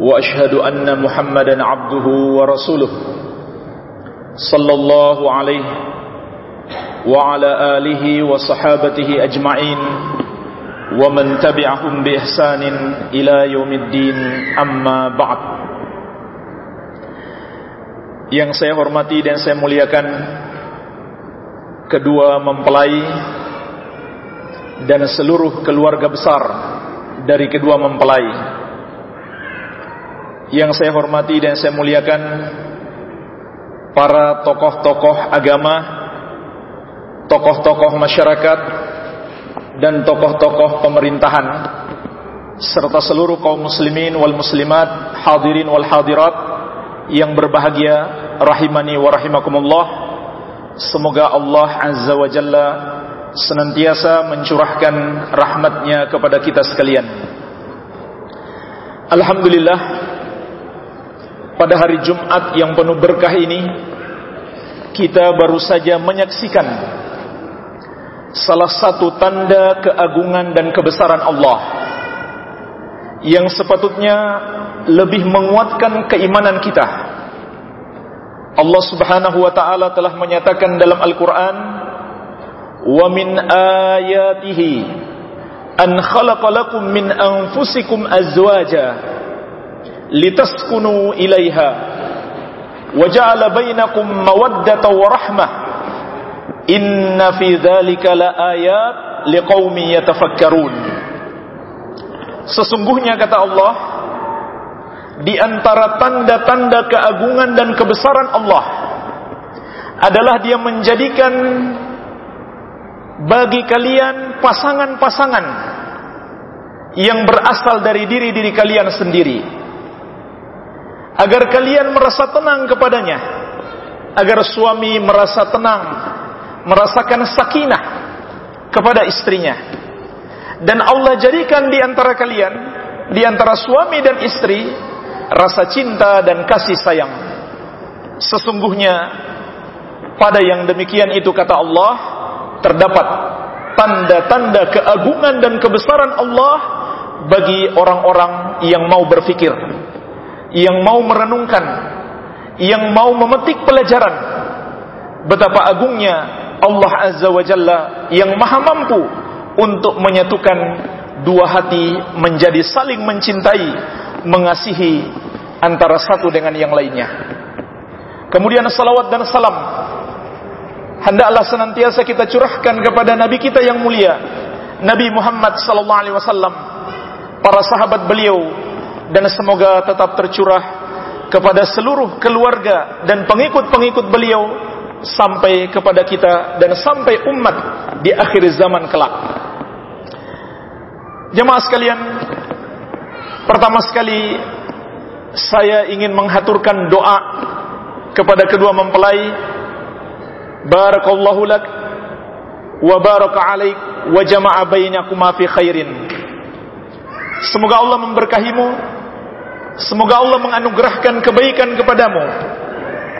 وأشهد أن محمدا عبده ورسوله صلى الله عليه وعلى آله وصحابته أجمعين ومن تبعهم بإحسان إلى يوم الدين أما بعد Yang saya hormati dan saya muliakan Kedua mempelai Dan seluruh keluarga besar Dari kedua mempelai yang saya hormati dan saya muliakan Para tokoh-tokoh agama Tokoh-tokoh masyarakat Dan tokoh-tokoh pemerintahan Serta seluruh kaum muslimin wal muslimat Hadirin wal hadirat yang berbahagia rahimani wa rahimakumullah. Semoga Allah azza wa jalla senantiasa mencurahkan rahmatnya kepada kita sekalian. Alhamdulillah pada hari Jumat yang penuh berkah ini kita baru saja menyaksikan salah satu tanda keagungan dan kebesaran Allah yang sepatutnya lebih menguatkan keimanan kita. Allah Subhanahu wa taala telah menyatakan dalam Al-Qur'an, "Wa min ayatihi an khalaqa lakum min anfusikum azwaja litaskunu ilaiha wa ja'ala bainakum mawaddatan wa rahmah. Inna fi dzalika laayat liqaumin yatafakkarun." Sesungguhnya kata Allah, di antara tanda-tanda keagungan dan kebesaran Allah adalah dia menjadikan bagi kalian pasangan-pasangan yang berasal dari diri-diri kalian sendiri agar kalian merasa tenang kepadanya. Agar suami merasa tenang merasakan sakinah kepada istrinya. Dan Allah jadikan di antara kalian di antara suami dan istri rasa cinta dan kasih sayang. Sesungguhnya pada yang demikian itu kata Allah terdapat tanda-tanda keagungan dan kebesaran Allah bagi orang-orang yang mau berfikir, yang mau merenungkan, yang mau memetik pelajaran. Betapa agungnya Allah Azza wa Jalla yang maha mampu untuk menyatukan dua hati menjadi saling mencintai mengasihi antara satu dengan yang lainnya. Kemudian salawat dan salam. Hendaklah senantiasa kita curahkan kepada nabi kita yang mulia, Nabi Muhammad sallallahu alaihi wasallam, para sahabat beliau dan semoga tetap tercurah kepada seluruh keluarga dan pengikut-pengikut beliau sampai kepada kita dan sampai umat di akhir zaman kelak. Jemaah sekalian, Pertama sekali saya ingin menghaturkan doa kepada kedua mempelai. Barakallahu lak wa baraka alaik wa jama'a bainakuma fi khairin. Semoga Allah memberkahimu. Semoga Allah menganugerahkan kebaikan kepadamu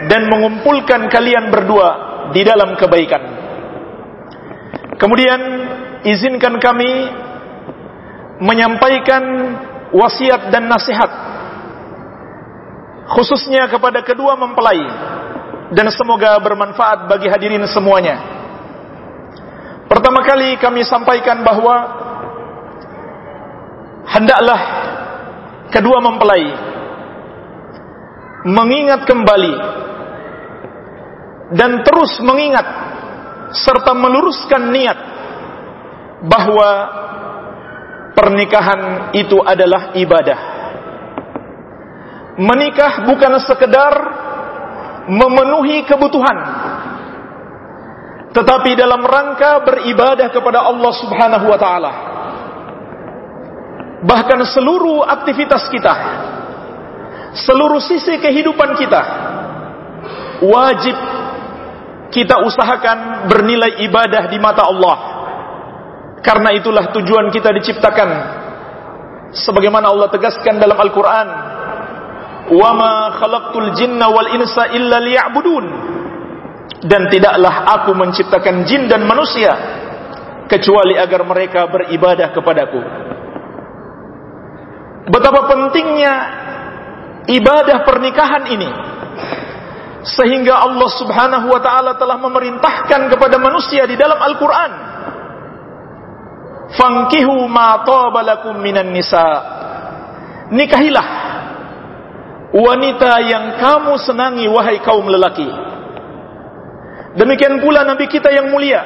dan mengumpulkan kalian berdua di dalam kebaikan. Kemudian izinkan kami menyampaikan wasiat dan nasihat khususnya kepada kedua mempelai dan semoga bermanfaat bagi hadirin semuanya. Pertama kali kami sampaikan bahwa hendaklah kedua mempelai mengingat kembali dan terus mengingat serta meluruskan niat bahwa pernikahan itu adalah ibadah. Menikah bukan sekedar memenuhi kebutuhan, tetapi dalam rangka beribadah kepada Allah Subhanahu wa taala Bahkan seluruh aktivitas kita, seluruh sisi kehidupan kita wajib kita usahakan bernilai ibadah di mata Allah. Karena itulah tujuan kita diciptakan. Sebagaimana Allah tegaskan dalam Al-Quran. وَمَا خَلَقْتُ الْجِنَّ وَالْإِنسَ إِلَّا لِيَعْبُدُونَ Dan tidaklah aku menciptakan jin dan manusia kecuali agar mereka beribadah kepadaku. Betapa pentingnya ibadah pernikahan ini. Sehingga Allah Subhanahu wa taala telah memerintahkan kepada manusia di dalam Al-Qur'an. Fankihu ma taba minan nisa. Nikahilah wanita yang kamu senangi wahai kaum lelaki. Demikian pula nabi kita yang mulia.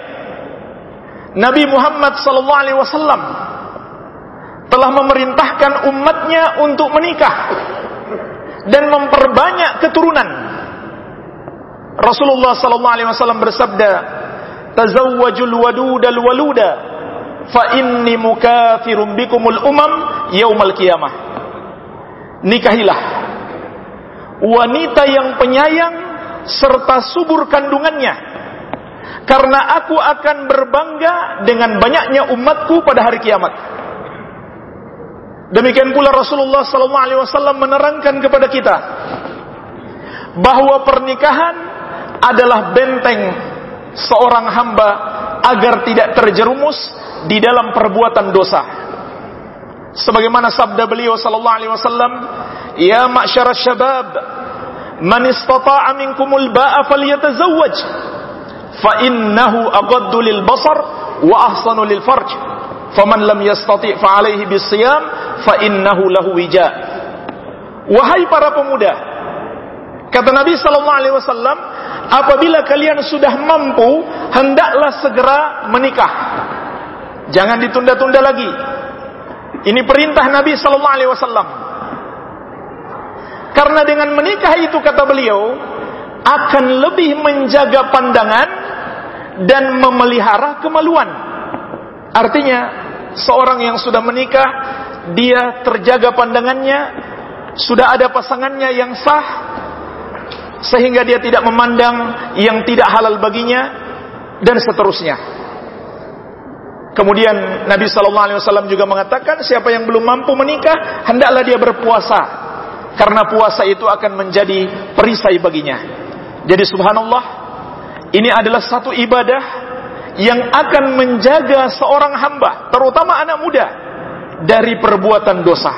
Nabi Muhammad sallallahu alaihi wasallam telah memerintahkan umatnya untuk menikah dan memperbanyak keturunan Rasulullah sallallahu alaihi wasallam bersabda, "Tazawwajul wadudal waluda fa inni mukathirun bikumul umam yaumal qiyamah." Nikahilah wanita yang penyayang serta subur kandungannya karena aku akan berbangga dengan banyaknya umatku pada hari kiamat. Demikian pula Rasulullah wasallam menerangkan kepada kita bahwa pernikahan adalah benteng seorang hamba agar tidak terjerumus di dalam perbuatan dosa. Sebagaimana sabda beliau sallallahu alaihi wasallam, "Ya ma'syara syabab, man istata'a minkumul ba'a falyatazawwaj, fa innahu aghaddu lil basar wa ahsanu lil farj. Faman lam yastati' fa alaihi bisiyam fa innahu lahu wija." Wahai para pemuda, kata Nabi sallallahu alaihi wasallam, apabila kalian sudah mampu, hendaklah segera menikah. Jangan ditunda-tunda lagi. Ini perintah Nabi sallallahu alaihi wasallam. Karena dengan menikah itu kata beliau akan lebih menjaga pandangan dan memelihara kemaluan. Artinya, seorang yang sudah menikah, dia terjaga pandangannya, sudah ada pasangannya yang sah, sehingga dia tidak memandang yang tidak halal baginya dan seterusnya. Kemudian Nabi Shallallahu Alaihi Wasallam juga mengatakan siapa yang belum mampu menikah hendaklah dia berpuasa karena puasa itu akan menjadi perisai baginya. Jadi subhanallah ini adalah satu ibadah yang akan menjaga seorang hamba terutama anak muda dari perbuatan dosa.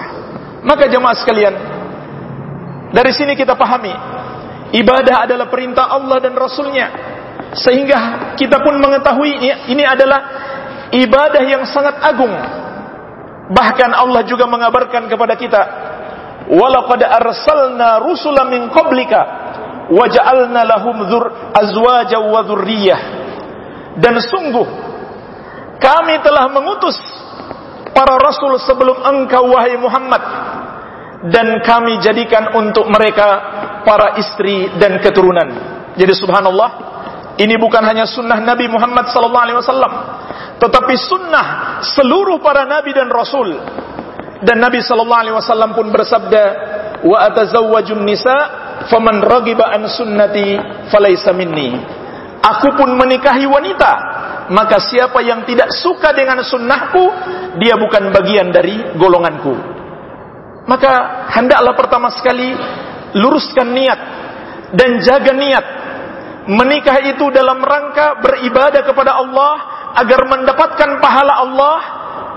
Maka jemaah sekalian dari sini kita pahami Ibadah adalah perintah Allah dan Rasulnya. Sehingga kita pun mengetahui ini adalah ibadah yang sangat agung. Bahkan Allah juga mengabarkan kepada kita, "Walaqad arsalna rusulan min qablika waja'alna lahum dzur azwaja wa dzurriyyah." Dan sungguh kami telah mengutus para rasul sebelum engkau wahai Muhammad dan kami jadikan untuk mereka para istri dan keturunan. Jadi subhanallah, ini bukan hanya sunnah Nabi Muhammad sallallahu alaihi wasallam, tetapi sunnah seluruh para nabi dan rasul. Dan Nabi sallallahu alaihi wasallam pun bersabda, "Wa atazawwajun nisa faman ragiba an sunnati falaysa minni." Aku pun menikahi wanita, maka siapa yang tidak suka dengan sunnahku, dia bukan bagian dari golonganku. Maka hendaklah pertama sekali luruskan niat dan jaga niat. Menikah itu dalam rangka beribadah kepada Allah agar mendapatkan pahala Allah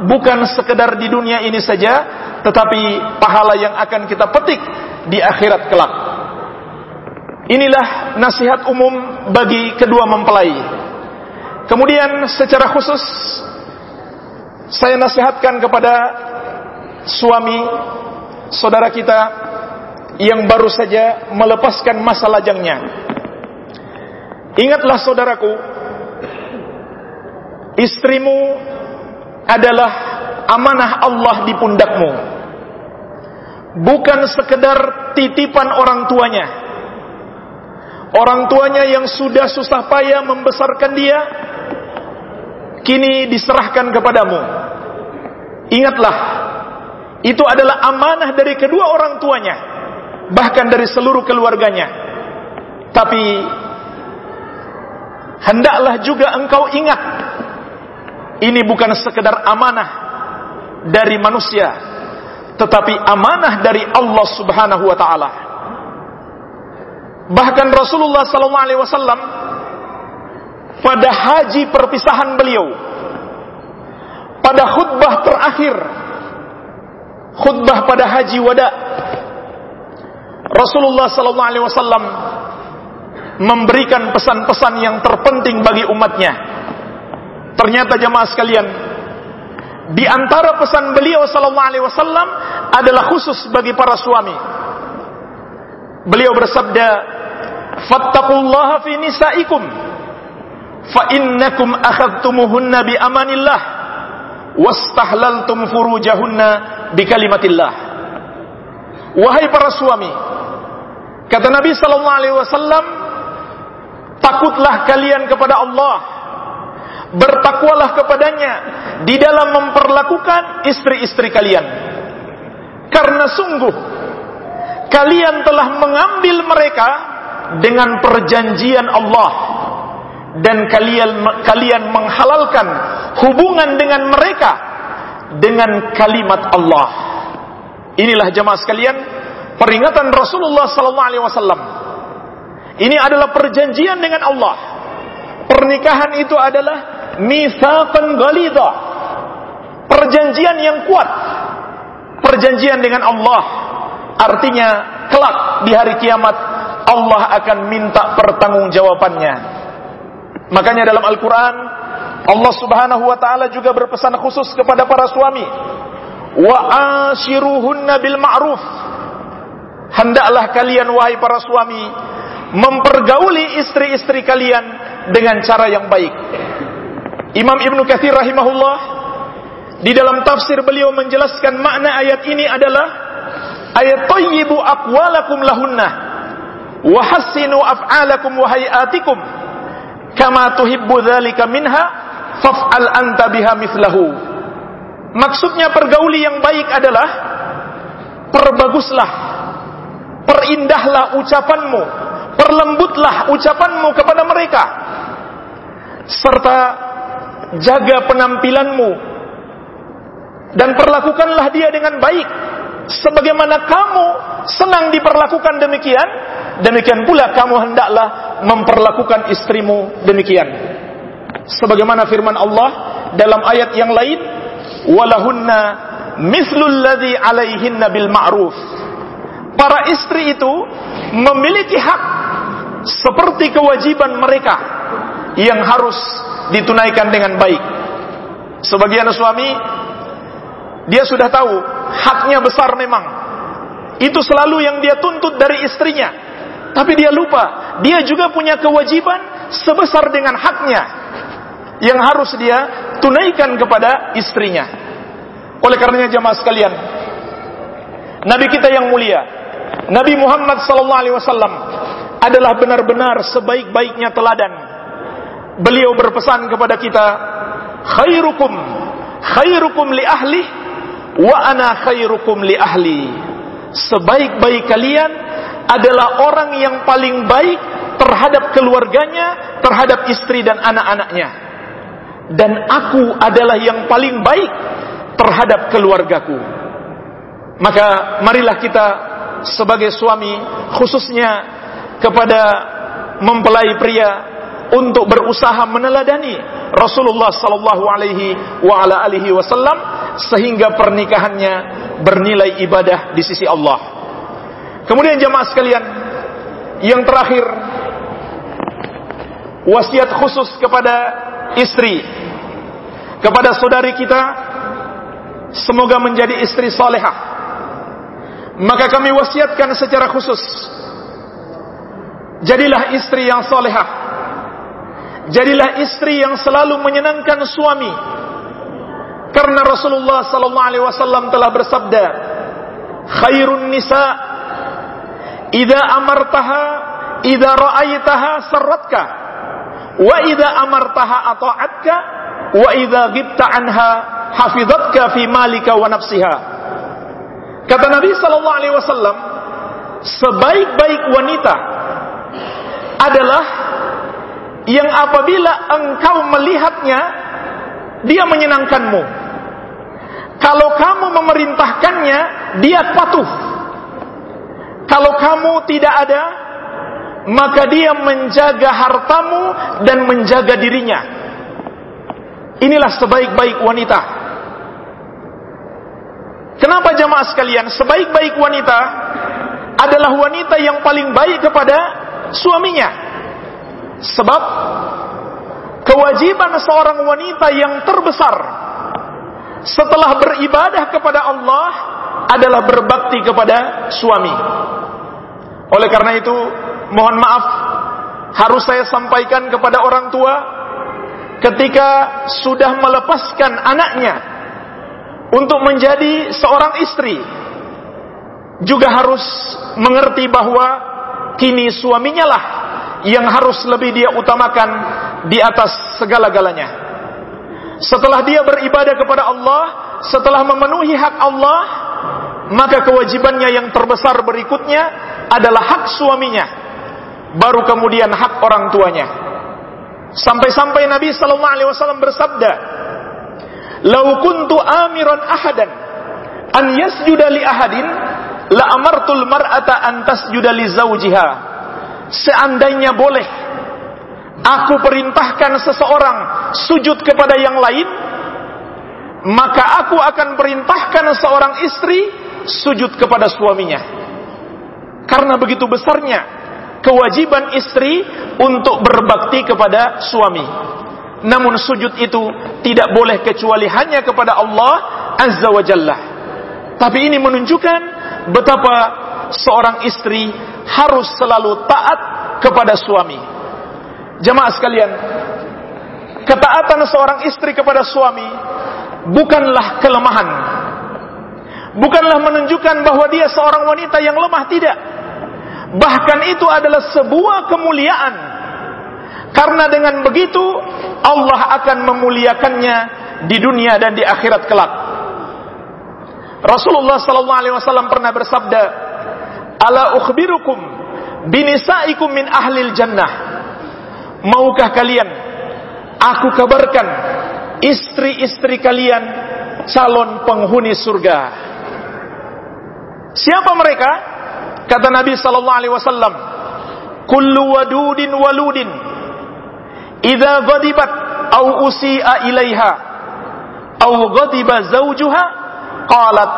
bukan sekedar di dunia ini saja, tetapi pahala yang akan kita petik di akhirat kelak. Inilah nasihat umum bagi kedua mempelai. Kemudian secara khusus saya nasihatkan kepada suami saudara kita yang baru saja melepaskan masa lajangnya. Ingatlah saudaraku, istrimu adalah amanah Allah di pundakmu. Bukan sekedar titipan orang tuanya. Orang tuanya yang sudah susah payah membesarkan dia, kini diserahkan kepadamu. Ingatlah, itu adalah amanah dari kedua orang tuanya bahkan dari seluruh keluarganya. Tapi hendaklah juga engkau ingat ini bukan sekedar amanah dari manusia, tetapi amanah dari Allah Subhanahu wa taala. Bahkan Rasulullah wasallam pada haji perpisahan beliau pada khutbah terakhir khutbah pada haji wada Rasulullah wasallam memberikan pesan-pesan yang terpenting bagi umatnya. Ternyata jemaah sekalian, di antara pesan beliau sallallahu alaihi adalah khusus bagi para suami. Beliau bersabda, "Fattaqullaha fi nisaikum fa innakum akhadtumuhunna bi amanillah wastahlaltum furujahunna bi kalimatillah." Wahai para suami, kata Nabi sallallahu alaihi wasallam, takutlah kalian kepada Allah, bertakwalah kepadanya di dalam memperlakukan istri-istri kalian. Karena sungguh kalian telah mengambil mereka dengan perjanjian Allah dan kalian kalian menghalalkan hubungan dengan mereka dengan kalimat Allah. Inilah jemaah sekalian peringatan Rasulullah sallallahu alaihi wasallam. Ini adalah perjanjian dengan Allah. Pernikahan itu adalah mitsaqan ghalidha. Perjanjian yang kuat. Perjanjian dengan Allah. Artinya kelak di hari kiamat Allah akan minta pertanggungjawabannya. Makanya dalam Al-Qur'an Allah Subhanahu wa taala juga berpesan khusus kepada para suami wa ashiruhunna bil ma'ruf. Hendaklah kalian wahai para suami mempergauli istri-istri kalian dengan cara yang baik. Imam Ibn Kathir rahimahullah di dalam tafsir beliau menjelaskan makna ayat ini adalah ayat tayyibu aqwalakum lahunna wa hassinu af'alakum wa hayatikum. Kama tuhibbu dzalika minha faf'al anta biha mithlahu. Maksudnya pergauli yang baik adalah perbaguslah, perindahlah ucapanmu, perlembutlah ucapanmu kepada mereka, serta jaga penampilanmu. Dan perlakukanlah dia dengan baik, sebagaimana kamu senang diperlakukan demikian, demikian pula kamu hendaklah memperlakukan istrimu demikian. Sebagaimana firman Allah dalam ayat yang lain, walahunna mislul ladzi alaihinna bil ma'ruf. Para istri itu memiliki hak seperti kewajiban mereka yang harus ditunaikan dengan baik. Sebagian suami dia sudah tahu haknya besar memang. Itu selalu yang dia tuntut dari istrinya. Tapi dia lupa, dia juga punya kewajiban sebesar dengan haknya yang harus dia tunaikan kepada istrinya. Oleh karenanya jamaah sekalian, Nabi kita yang mulia, Nabi Muhammad sallallahu alaihi wasallam adalah benar-benar sebaik-baiknya teladan. Beliau berpesan kepada kita, khairukum khairukum li ahli wa ana khairukum li ahli. Sebaik-baik kalian adalah orang yang paling baik terhadap keluarganya, terhadap istri dan anak-anaknya dan aku adalah yang paling baik terhadap keluargaku. Maka marilah kita sebagai suami khususnya kepada mempelai pria untuk berusaha meneladani Rasulullah sallallahu alaihi wa ala alihi wasallam sehingga pernikahannya bernilai ibadah di sisi Allah. Kemudian jemaah sekalian, yang terakhir wasiat khusus kepada istri kepada saudari kita semoga menjadi istri salehah. Maka kami wasiatkan secara khusus jadilah istri yang salehah. Jadilah istri yang selalu menyenangkan suami. Karena Rasulullah sallallahu alaihi wasallam telah bersabda khairun nisa idza amartaha idza ra'aitaha sarratka wa idza amartaha ata'atka wa idza ghibta anha hafizatka fi malika wa nafsiha kata Nabi sallallahu alaihi wasallam sebaik-baik wanita adalah yang apabila engkau melihatnya dia menyenangkanmu. Kalau kamu memerintahkannya, dia patuh. Kalau kamu tidak ada, maka dia menjaga hartamu dan menjaga dirinya. Inilah sebaik-baik wanita. Kenapa jamaah sekalian? Sebaik-baik wanita adalah wanita yang paling baik kepada suaminya. Sebab kewajiban seorang wanita yang terbesar setelah beribadah kepada Allah adalah berbakti kepada suami. Oleh karena itu, mohon maaf harus saya sampaikan kepada orang tua ketika sudah melepaskan anaknya untuk menjadi seorang istri juga harus mengerti bahwa kini suaminya lah yang harus lebih dia utamakan di atas segala-galanya. Setelah dia beribadah kepada Allah, setelah memenuhi hak Allah, maka kewajibannya yang terbesar berikutnya adalah hak suaminya. Baru kemudian hak orang tuanya. Sampai-sampai Nabi sallallahu alaihi wasallam bersabda, "Lau kuntu amiran ahadan an yasjuda li ahadin la amartul mar'ata an tasjuda li zawjiha." Seandainya boleh aku perintahkan seseorang sujud kepada yang lain, maka aku akan perintahkan seorang istri sujud kepada suaminya. Karena begitu besarnya kewajiban istri untuk berbakti kepada suami. Namun sujud itu tidak boleh kecuali hanya kepada Allah Azza wa Jalla. Tapi ini menunjukkan betapa seorang istri harus selalu taat kepada suami. Jemaah sekalian, ketaatan seorang istri kepada suami bukanlah kelemahan. Bukanlah menunjukkan bahwa dia seorang wanita yang lemah, tidak. Bahkan itu adalah sebuah kemuliaan. Karena dengan begitu Allah akan memuliakannya di dunia dan di akhirat kelak. Rasulullah sallallahu alaihi wasallam pernah bersabda, "Ala ukhbirukum binisaikum min ahlil jannah." Maukah kalian aku kabarkan istri-istri kalian calon penghuni surga? Siapa mereka? Kata Nabi sallallahu alaihi wasallam, "Kullu wadudin waludin idza ghadibat au usi'a ilaiha au ghadiba zawjuha qalat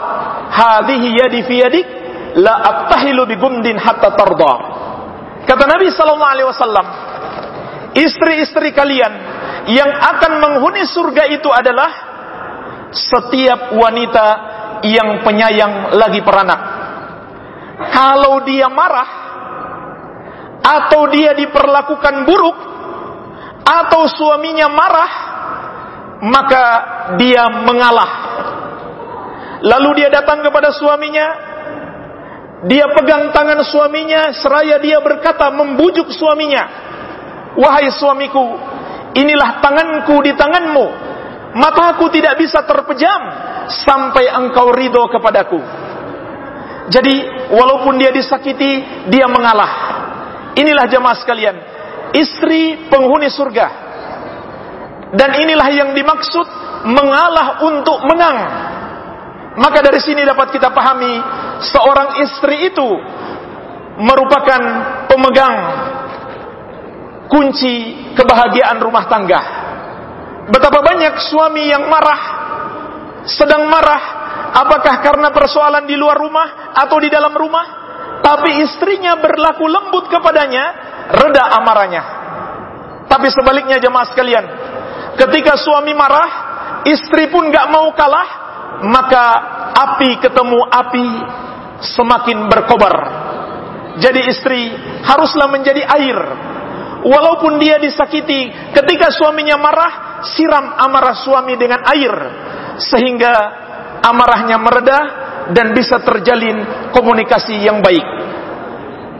hadhihi yadi fi yadik la abtahilu bi hatta tarda." Kata Nabi sallallahu alaihi wasallam, istri-istri kalian yang akan menghuni surga itu adalah setiap wanita yang penyayang lagi peranak. Kalau dia marah atau dia diperlakukan buruk atau suaminya marah maka dia mengalah. Lalu dia datang kepada suaminya dia pegang tangan suaminya seraya dia berkata membujuk suaminya wahai suamiku inilah tanganku di tanganmu mataku tidak bisa terpejam sampai engkau ridho kepadaku jadi walaupun dia disakiti, dia mengalah. Inilah jemaah sekalian, istri penghuni surga. Dan inilah yang dimaksud mengalah untuk menang. Maka dari sini dapat kita pahami seorang istri itu merupakan pemegang kunci kebahagiaan rumah tangga. Betapa banyak suami yang marah, sedang marah, Apakah karena persoalan di luar rumah atau di dalam rumah? Tapi istrinya berlaku lembut kepadanya, reda amarahnya. Tapi sebaliknya jemaah sekalian, ketika suami marah, istri pun gak mau kalah, maka api ketemu api semakin berkobar. Jadi istri haruslah menjadi air. Walaupun dia disakiti, ketika suaminya marah, siram amarah suami dengan air. Sehingga amarahnya mereda dan bisa terjalin komunikasi yang baik.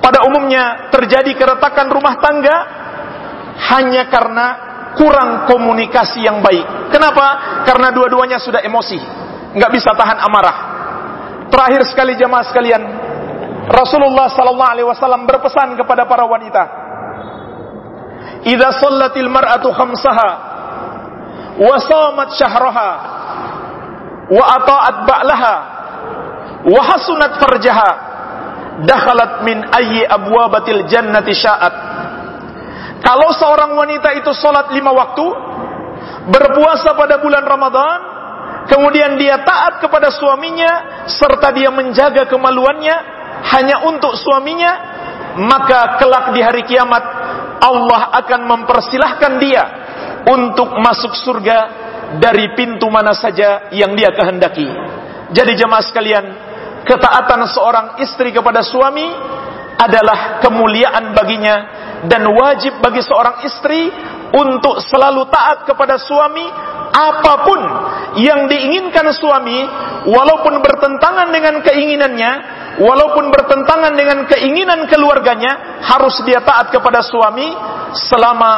Pada umumnya terjadi keretakan rumah tangga hanya karena kurang komunikasi yang baik. Kenapa? Karena dua-duanya sudah emosi, nggak bisa tahan amarah. Terakhir sekali jamaah sekalian, Rasulullah sallallahu alaihi wasallam berpesan kepada para wanita, "Idza shallatil mar'atu khamsaha wa shamat syahraha wa ata'at ba'laha wa hasunat farjaha dakhalat min ayyi abwabatil jannati sya'at." Kalau seorang wanita itu salat lima waktu, berpuasa pada bulan Ramadan, kemudian dia taat kepada suaminya serta dia menjaga kemaluannya, hanya untuk suaminya, maka kelak di hari kiamat Allah akan mempersilahkan dia untuk masuk surga dari pintu mana saja yang dia kehendaki. Jadi jemaah sekalian, ketaatan seorang istri kepada suami adalah kemuliaan baginya dan wajib bagi seorang istri untuk selalu taat kepada suami apa pun yang diinginkan suami walaupun bertentangan dengan keinginannya walaupun bertentangan dengan keinginan keluarganya harus dia taat kepada suami selama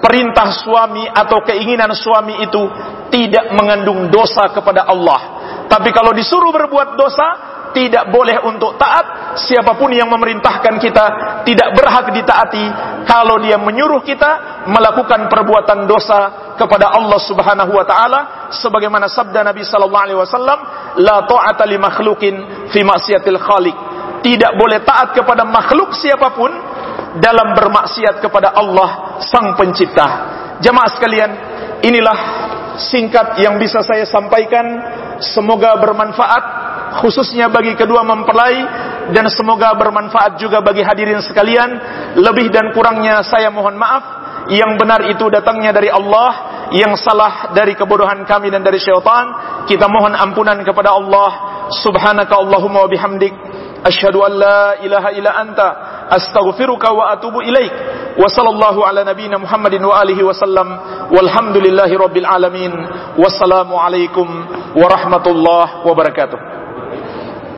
perintah suami atau keinginan suami itu tidak mengandung dosa kepada Allah. Tapi kalau disuruh berbuat dosa tidak boleh untuk taat. Siapa pun yang memerintahkan kita tidak berhak ditaati kalau dia menyuruh kita melakukan perbuatan dosa kepada Allah Subhanahu wa taala. Sebagaimana sabda Nabi sallallahu alaihi wasallam la ta'ata li makhluqin fi maksiatil khaliq. Tidak boleh taat kepada makhluk siapa pun dalam bermaksiat kepada Allah sang pencipta. Jemaah sekalian inilah singkat yang bisa saya sampaikan. Semoga bermanfaat khususnya bagi kedua mempelai dan semoga bermanfaat juga bagi hadirin sekalian. Lebih dan kurangnya saya mohon maaf. Yang benar itu datangnya dari Allah, yang salah dari kebodohan kami dan dari syaitan. Kita mohon ampunan kepada Allah. Subhanaka Allahumma wa bihamdik. Asyhadu an la ilaha illa anta astaghfiruka wa atubu ilaik. Wa sallallahu ala nabiyyina Muhammadin wa alihi wasallam. Walhamdulillahi alamin. Wassalamu alaikum warahmatullahi wabarakatuh.